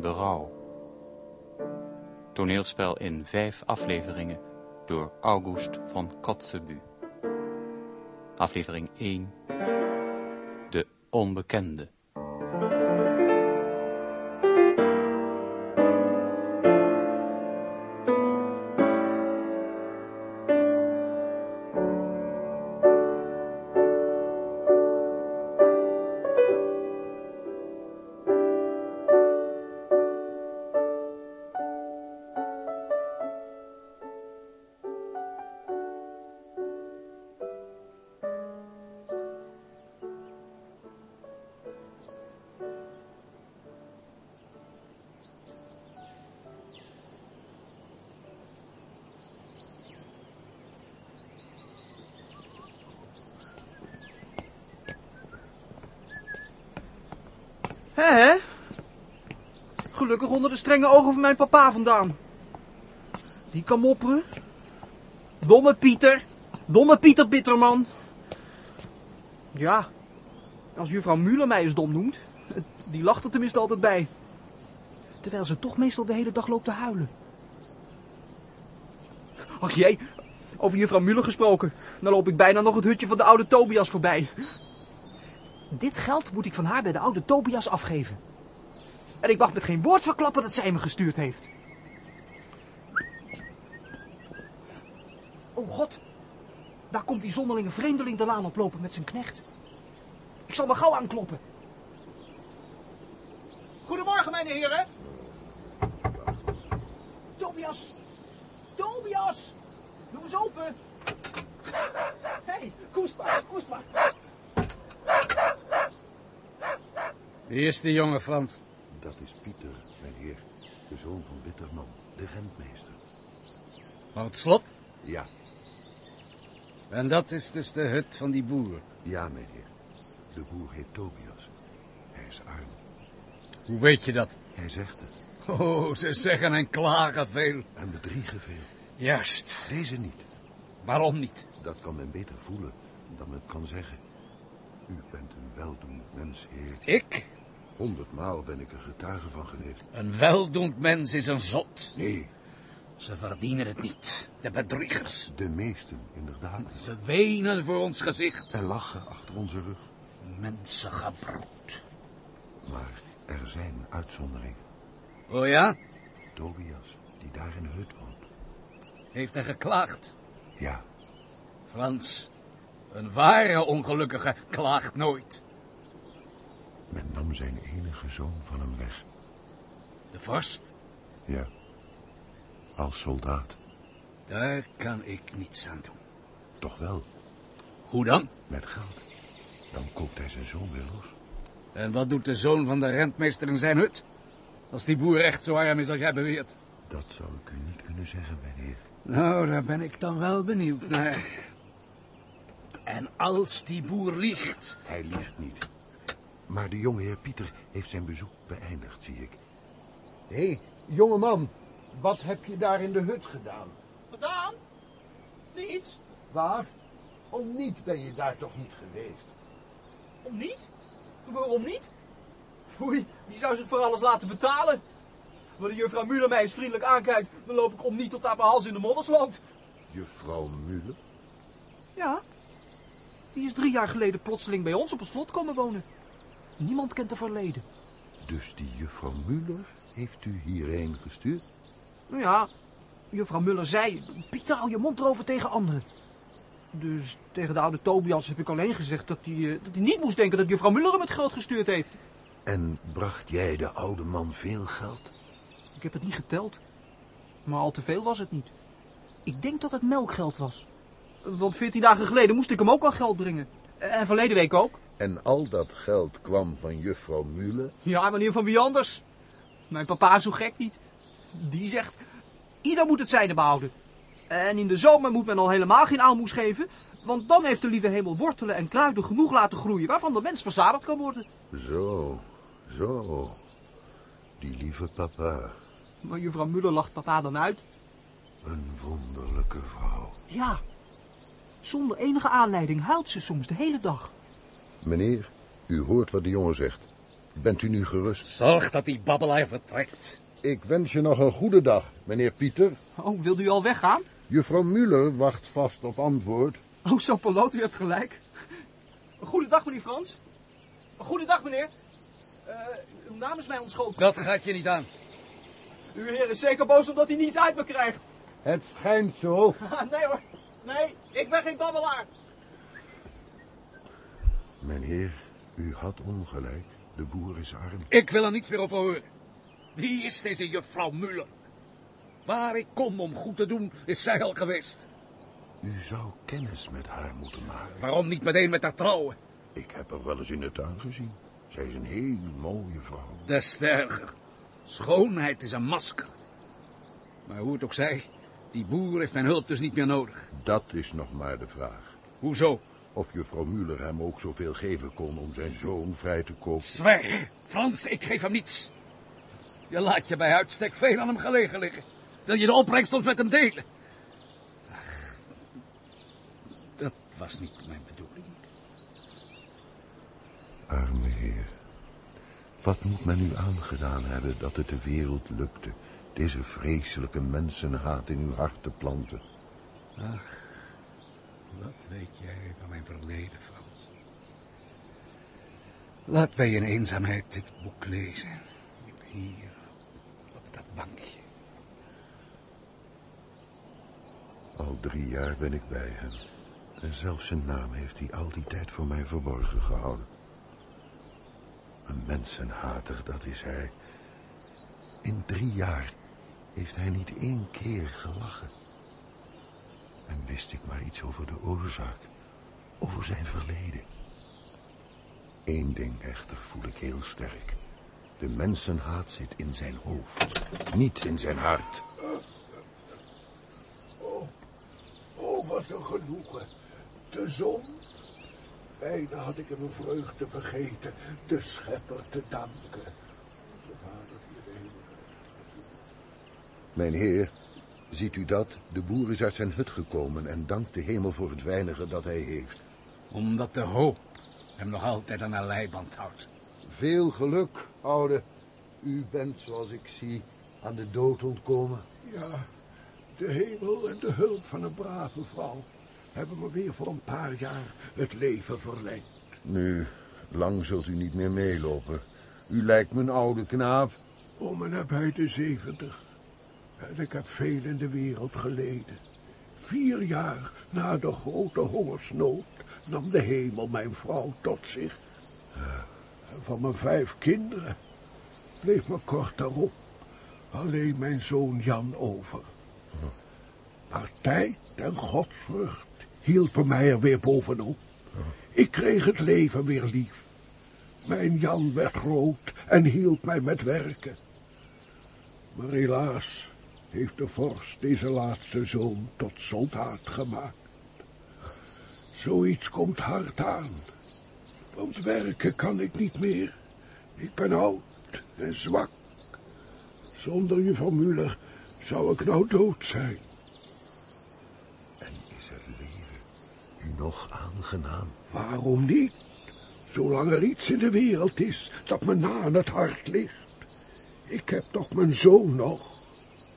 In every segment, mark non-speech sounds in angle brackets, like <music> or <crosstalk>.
berouw. Toneelspel in vijf afleveringen door August van Kotzebue. Aflevering 1 De Onbekende. Hè? Gelukkig onder de strenge ogen van mijn papa vandaan. Die kan mopperen. Domme Pieter. Domme Pieter Bitterman. Ja, als juffrouw Müller mij eens dom noemt, <laughs> die lacht er tenminste altijd bij. Terwijl ze toch meestal de hele dag loopt te huilen. Ach jee, over juffrouw Müller gesproken. Dan loop ik bijna nog het hutje van de oude Tobias voorbij. Dit geld moet ik van haar bij de oude Tobias afgeven. En ik mag met geen woord verklappen dat zij me gestuurd heeft. Oh god, daar komt die zonderlinge vreemdeling de laan oplopen met zijn knecht. Ik zal maar gauw aankloppen. Goedemorgen, mijn heren. Tobias, Tobias, doe eens open. Hé, hey, koest maar, koest maar. Wie is die jonge Frans? Dat is Pieter, mijn heer, de zoon van Bitterman, de rentmeester. Van het slot? Ja, En dat is dus de hut van die boer. ja, mijn heer. De boer heet Tobias. Hij is arm. Hoe weet je dat? Hij zegt het. Oh, ze zeggen en klagen veel. En bedriegen veel. Juist. Deze niet. Waarom niet? Dat kan men beter voelen dan men kan zeggen. U bent een weldoend mens, heer. Ik? Honderdmaal ben ik er getuige van geweest. Een weldoend mens is een zot. Nee, Ze verdienen het niet, de bedriegers. de meesten, inderdaad. Ze wenen voor ons gezicht. En lachen achter onze rug. Mensengebroed. Maar er zijn uitzonderingen. Oh ja? Tobias, die daar in de hut woont. Heeft hij geklaagd? Ja, Frans, een ware ongelukkige klaagt nooit. Men nam zijn enige zoon van hem weg. De vorst, Ja, als soldaat. daar kan ik niets aan doen. Toch wel, Hoe dan? met geld. Dan koopt hij zijn zoon weer los. En wat doet de zoon van de rentmeester in zijn hut? Als die boer echt zo arm is als jij beweert. Dat zou ik u niet kunnen zeggen, mijn heer. Nou, daar ben ik dan wel benieuwd naar. En als die boer liegt... Hij liegt niet. Maar de jonge heer Pieter heeft zijn bezoek beëindigd, zie ik. Hé, hey, jongeman, wat heb je daar in de hut gedaan? Gedaan? Niets? Waar? Om niet ben je daar toch niet geweest? Om niet? Waarom niet? Foei, wie zou zich voor alles laten betalen? Wanneer juffrouw Müller mij eens vriendelijk aankijkt, dan loop ik om niet tot aan mijn hals in de moddersland. Juffrouw Müller? Ja, die is drie jaar geleden plotseling bij ons op een slot komen wonen. Niemand kent haar verleden. Dus die juffrouw Müller heeft u hierheen gestuurd? Nou ja, juffrouw Muller zei, Pieter, hou je mond erover tegen anderen. Dus tegen de oude Tobias heb ik alleen gezegd dat hij, eh, dat hij niet moest denken dat juffrouw Muller hem het geld gestuurd heeft. En bracht jij de oude man veel geld? Ik heb het niet geteld. Maar al te veel was het niet. Ik denk dat het melkgeld was. Want veertien dagen geleden moest ik hem ook al geld brengen. En verleden week ook. En al dat geld kwam van juffrouw Müller? Ja, wanneer van wie anders? Mijn papa is zo gek niet. Die zegt, ieder moet het zijne behouden. En in de zomer moet men al helemaal geen aalmoes geven. Want dan heeft de lieve hemel wortelen en kruiden genoeg laten groeien... waarvan de mens verzadigd kan worden. Zo, zo. Die lieve papa. Maar juffrouw Muller lacht papa dan uit. Een wonderlijke vrouw. Ja, zonder enige aanleiding huilt ze soms de hele dag. Meneer, u hoort wat de jongen zegt. Bent u nu gerust? Zorg dat die babbelaar vertrekt. Ik wens je nog een goede dag, meneer Pieter. Oh, wilde u al weggaan? Juffrouw Muller wacht vast op antwoord. Oh, zo Poloot, u hebt gelijk. Goedendag, meneer Frans. Goedendag, meneer. Eh, uw naam is mij ontschoten. Dat gaat je niet aan. Uw heer is zeker boos omdat hij niets uit me krijgt. Het schijnt zo. <laughs> nee hoor, nee, ik ben geen babbelaar. Mijn heer, u had ongelijk. De boer is arm. Ik wil er niets meer over horen. Wie is deze juffrouw Muller? Waar ik kom om goed te doen, is zij al geweest. U zou kennis met haar moeten maken. Waarom niet meteen met haar trouwen? Ik heb haar wel eens in de tuin gezien. Zij is een heel mooie vrouw. Des te erger. Schoonheid is een masker. Maar hoe het ook zij, die boer heeft mijn hulp dus niet meer nodig. Dat is nog maar de vraag. Hoezo? Of juffrouw Muller hem ook zoveel geven kon om zijn zoon vrij te kopen. Zwijg, Frans, ik geef hem niets. Je laat je bij uitstek veel aan hem gelegen liggen. Wil je de opbrengst met hem delen? Ach, dat was niet mijn bedoeling. Arme heer. Wat moet men u aangedaan hebben dat het de wereld lukte... deze vreselijke mensenhaat in uw hart te planten? Ach, wat weet jij van mijn verleden, Frans? Laat wij in eenzaamheid dit boek lezen. Hier, op dat bankje. Al drie jaar ben ik bij hem. En zelfs zijn naam heeft hij al die tijd voor mij verborgen gehouden. Een mensenhater, dat is hij. In drie jaar heeft hij niet één keer gelachen. En wist ik maar iets over de oorzaak, over zijn verleden. Eén ding echter voel ik heel sterk. De mensenhaat zit in zijn hoofd, niet in zijn hart. Oh, wat een genoegen. De zon. Bijna had ik hem een vreugde vergeten. De schepper te danken. Mijn heer, ziet u dat? De boer is uit zijn hut gekomen en dankt de hemel voor het weinige dat hij heeft. Omdat de hoop hem nog altijd aan een leiband houdt. Veel geluk, oude. U bent, zoals ik zie, aan de dood ontkomen. Ja, de hemel en de hulp van een brave vrouw hebben me weer voor een paar jaar het leven verlengd. Nu, lang zult u niet meer meelopen. U lijkt me een oude knaap. Om en nabij de zeventig. En ik heb veel in de wereld geleden. Vier jaar na de grote hongersnood nam de hemel mijn vrouw tot zich. En van mijn vijf kinderen bleef me kort daarop alleen mijn zoon Jan over. Maar tijd en godsvrucht hielpen mij er weer bovenop. Ik kreeg het leven weer lief. Mijn Jan werd groot en hielp mij met werken. Maar helaas heeft de vorst deze laatste zoon tot soldaat gemaakt. Zoiets komt hard aan. Want werken kan ik niet meer. Ik ben oud en zwak. Zonder juffrouw Muller zou ik nou dood zijn. En is het leven u nog aangenaam? Waarom niet? Zolang er iets in de wereld is dat me na aan het hart ligt. Ik heb toch mijn zoon nog.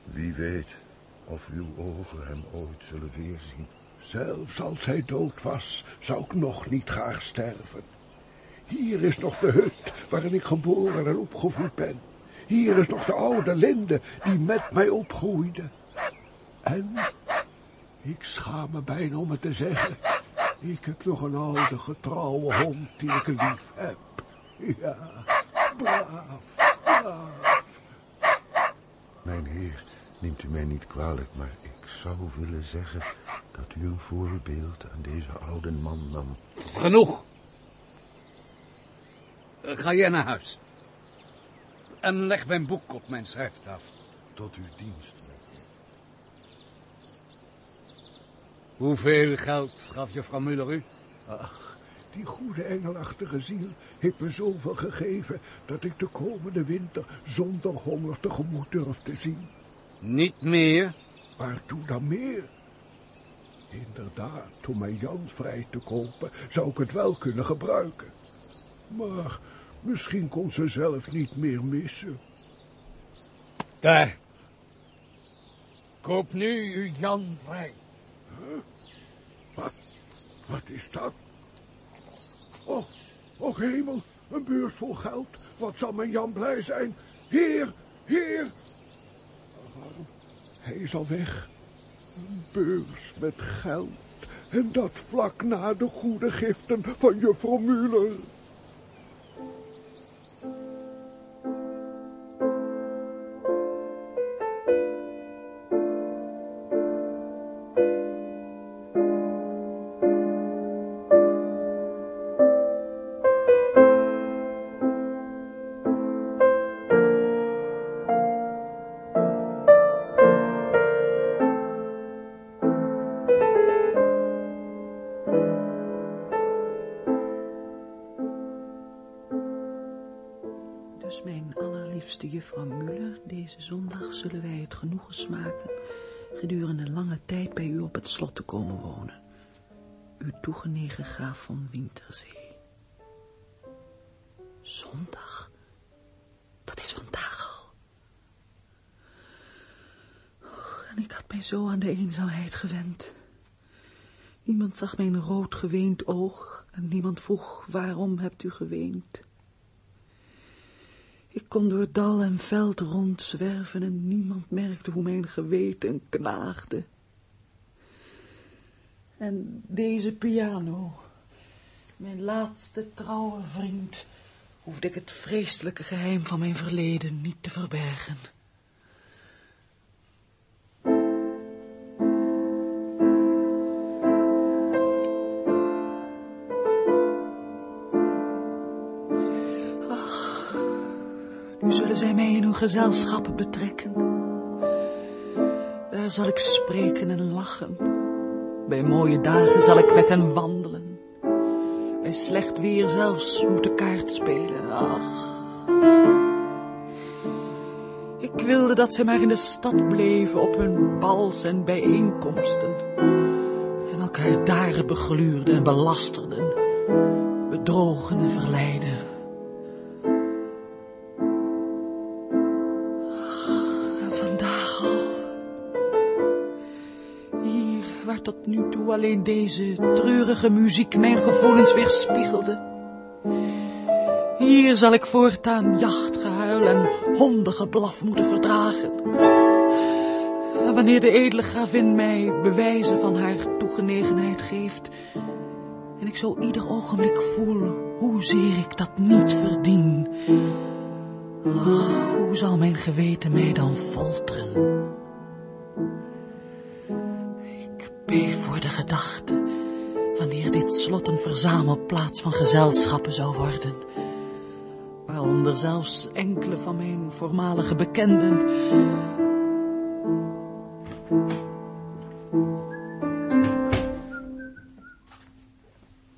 Wie weet of uw ogen hem ooit zullen weerzien. Zelfs als hij dood was, zou ik nog niet graag sterven. Hier is nog de hut waarin ik geboren en opgevoed ben. Hier is nog de oude linde die met mij opgroeide. En, ik schaam me bijna om het te zeggen, ik heb nog een oude getrouwe hond die ik lief heb. Ja, braaf, braaf. Mijn heer, neemt u mij niet kwalijk, maar ik zou willen zeggen dat u een voorbeeld aan deze oude man nam. Genoeg. Eh, Ga jij naar huis. En leg mijn boek op mijn schrijftafel. Tot uw dienst. Hoeveel geld gaf juffrouw Muller u? Ach, die goede engelachtige ziel heeft me zoveel gegeven dat ik de komende winter zonder honger tegemoet durf te zien. Niet meer? Waartoe dan meer? Inderdaad, om mijn Jan vrij te kopen, zou ik het wel kunnen gebruiken. Maar Misschien kon ze zelf niet meer missen. Daar. Koop nu uw Jan vrij. Wat, wat is dat? Och, och hemel, een beurs vol geld. Wat zal mijn Jan blij zijn. Heer, heer. Hij is al weg. Een beurs met geld. En dat vlak na de goede giften van juffrouw Muller. Dus mijn allerliefste juffrouw Muller, deze zondag zullen wij het genoegen smaken gedurende lange tijd bij u op het slot te komen wonen. Uw toegenegen graaf van Winterzee. Zondag? Dat is vandaag al. Och, en ik had mij zo aan de eenzaamheid gewend. Niemand zag mijn rood geweend oog en niemand vroeg waarom hebt u geweend. Ik kon door dal en veld rondzwerven en niemand merkte hoe mijn geweten knaagde. En deze piano, mijn laatste trouwe vriend, hoefde ik het vreselijke geheim van mijn verleden niet te verbergen. Zullen zij mij in hun gezelschap betrekken. Daar zal ik spreken en lachen. Bij mooie dagen zal ik met hen wandelen. Bij slecht weer zelfs moeten kaart spelen. Ach. Ik wilde dat zij maar in de stad bleven op hun bals en bijeenkomsten. En elkaar daar begluurden en belasterden. Bedrogen en verleiden. Alleen deze treurige muziek mijn gevoelens weerspiegelde. Hier zal ik voortaan jachtgehuil en hondengeblaf moeten verdragen. En wanneer de edele gravin mij bewijzen van haar toegenegenheid geeft... en ik zo ieder ogenblik voel hoezeer ik dat niet verdien... Ach, hoe zal mijn geweten mij dan folteren? Beef voor de gedachte, wanneer dit slot een verzamelplaats van gezelschappen zou worden, waaronder zelfs enkele van mijn voormalige bekenden.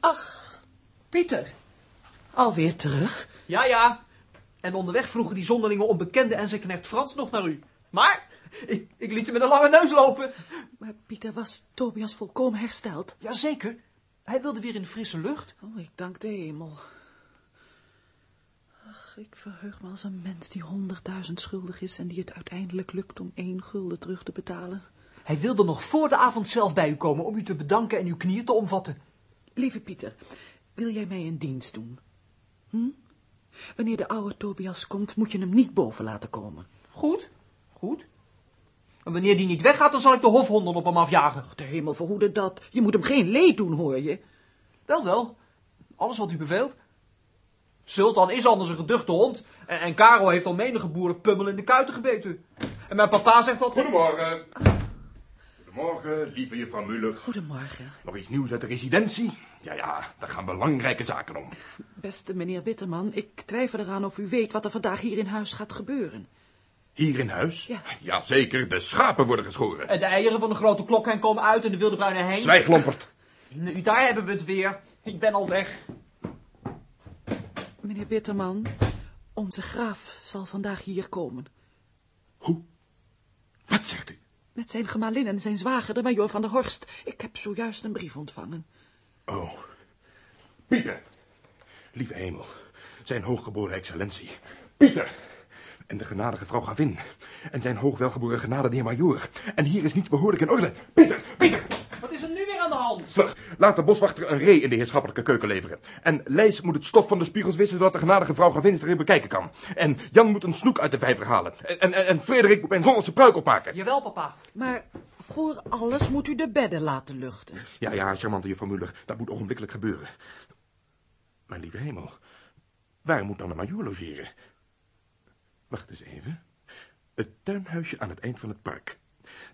Ach, Pieter, alweer terug? Ja, ja. En onderweg vroegen die zonderlinge onbekende en zijn knecht Frans nog naar u. Maar <laughs> ik, ik liet ze met een lange neus lopen. Maar Pieter, was Tobias volkomen hersteld? Jazeker. Hij wilde weer in de frisse lucht. Oh, ik dank de hemel. Ach, ik verheug me als een mens die honderdduizend schuldig is... en die het uiteindelijk lukt om één gulden terug te betalen. Hij wilde nog voor de avond zelf bij u komen om u te bedanken en uw knieën te omvatten. Lieve Pieter, wil jij mij een dienst doen? Hm? Wanneer de oude Tobias komt, moet je hem niet boven laten komen. Goed, goed. En wanneer die niet weggaat, dan zal ik de hofhonden op hem afjagen. De hemel verhoede dat. Je moet hem geen leed doen, hoor je. Wel, wel. Alles wat u beveelt. Sultan is anders een geduchte hond. En, en Karel heeft al menige boerenpummel in de kuiten gebeten. En mijn papa zegt dat... Goedemorgen. Goedemorgen, lieve juffrouw Muller. Goedemorgen. Nog iets nieuws uit de residentie? Ja, ja, daar gaan belangrijke zaken om. Beste meneer Bitterman, ik twijfel eraan of u weet wat er vandaag hier in huis gaat gebeuren. Hier in huis? Ja. Jazeker, de schapen worden geschoren. En de eieren van de grote klokhen komen uit en de wilde bruine heen. Zwijg, Lompert. Nu, daar hebben we het weer. Ik ben al weg. Meneer Bitterman, onze graaf zal vandaag hier komen. Hoe? Wat zegt u? Met zijn gemalin en zijn zwager, de majoor van der Horst. Ik heb zojuist een brief ontvangen. Oh. Pieter. Lieve hemel. zijn hooggeboren excellentie. Pieter! En de genadige vrouw Gavin. En zijn hoogwelgeboren genade de heer Majoor. En hier is niets behoorlijk in orde. Pieter! Pieter! Wat is er nu weer aan de hand? Vlug, laat de boswachter een ree in de heerschappelijke keuken leveren. En Lijs moet het stof van de spiegels wissen, zodat de genadige vrouw Gavin het erin bekijken kan. En Jan moet een snoek uit de vijver halen. En, en, en Frederik moet mijn zonnige pruik opmaken. Jawel, papa. Maar voor alles moet u de bedden laten luchten. Ja, ja, charmante juffrouw Muller, dat moet ogenblikkelijk gebeuren. Mijn lieve hemel, waar moet dan de majoor logeren? Wacht eens even. Het tuinhuisje aan het eind van het park.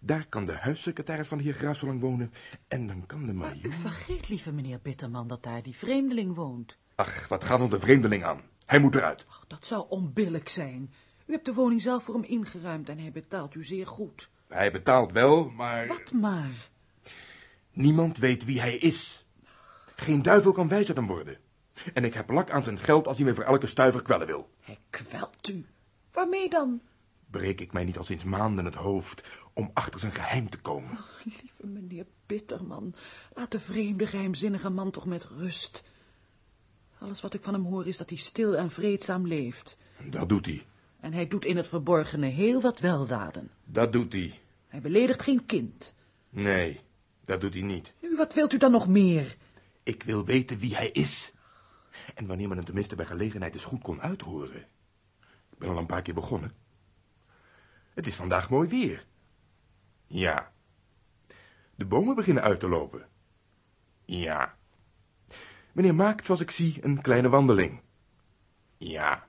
Daar kan de huissecretaris van de heer wonen. En dan kan de U majoor... vergeet, lieve meneer Bitterman, dat daar die vreemdeling woont. Ach, wat gaat ons de vreemdeling aan? Hij moet eruit. Ach, dat zou onbillijk zijn. U hebt de woning zelf voor hem ingeruimd en hij betaalt u zeer goed. Hij betaalt wel, maar... Wat maar. Niemand weet wie hij is. Geen duivel kan wijs uit hem worden. En ik heb lak aan zijn geld als hij me voor elke stuiver kwellen wil. Hij kwelt u. Waarmee dan? Breek ik mij niet al sinds maanden het hoofd om achter zijn geheim te komen. Ach, lieve meneer Bitterman, laat de vreemde geheimzinnige man toch met rust. Alles wat ik van hem hoor is dat hij stil en vreedzaam leeft. Dat doet hij. En hij doet in het verborgene heel wat weldaden. Dat doet hij. Hij beledigt geen kind. Nee, dat doet hij niet. U, wat wilt u dan nog meer? Ik wil weten wie hij is. En wanneer men hem tenminste bij gelegenheid eens goed kon uithoren. Ben al een paar keer begonnen. Het is vandaag mooi weer. Ja. De bomen beginnen uit te lopen. Ja. Meneer maakt, zoals ik zie, een kleine wandeling. Ja.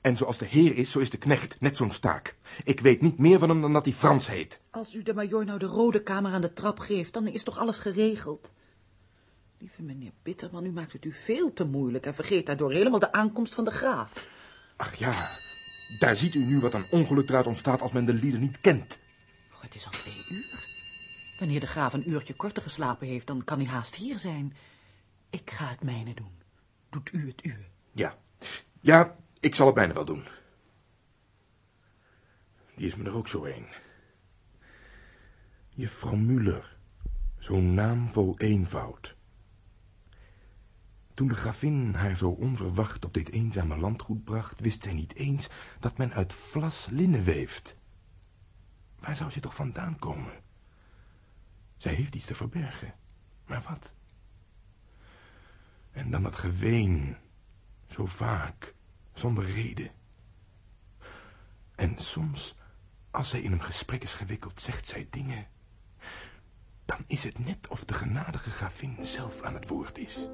En zoals de heer is, zo is de knecht net zo'n staak. Ik weet niet meer van hem dan dat hij Frans heet. Als u de majoor nou de rode kamer aan de trap geeft, dan is toch alles geregeld? Lieve meneer Bitterman, u maakt het u veel te moeilijk en vergeet daardoor helemaal de aankomst van de graaf. Ach ja, daar ziet u nu wat een ongeluk eruit ontstaat als men de lieden niet kent. Het is al twee uur. Wanneer de graaf een uurtje korter geslapen heeft, dan kan hij haast hier zijn. Ik ga het mijne doen. Doet u het uwe. Ja, ja, ik zal het bijna wel doen. Die is me er ook zo een. Juffrouw Muller, zo'n naam vol eenvoud. Toen de gravin haar zo onverwacht op dit eenzame landgoed bracht, wist zij niet eens dat men uit vlas linnen weeft. Waar zou ze toch vandaan komen? Zij heeft iets te verbergen, maar wat? En dan dat geween, zo vaak, zonder reden. En soms, als zij in een gesprek is gewikkeld, zegt zij dingen. Dan is het net of de genadige gravin zelf aan het woord is.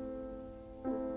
Thank you.